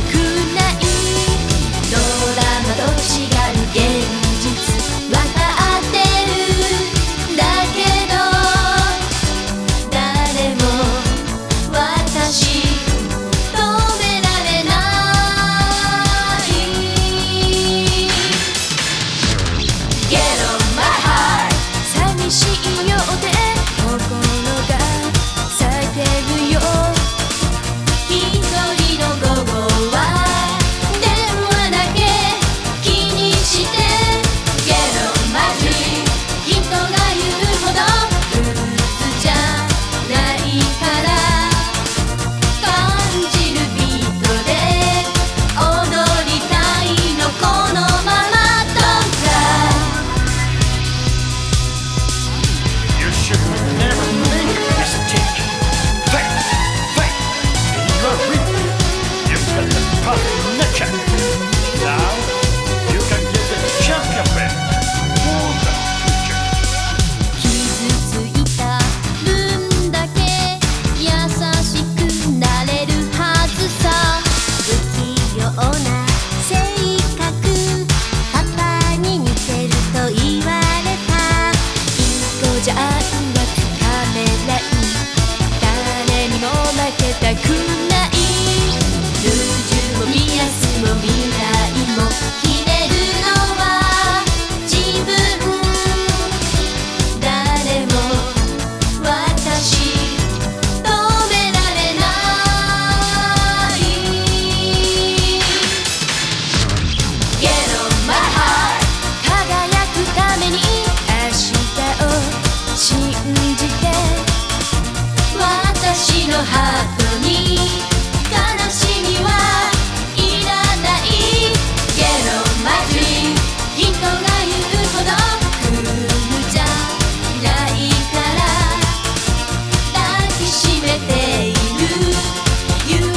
くない you.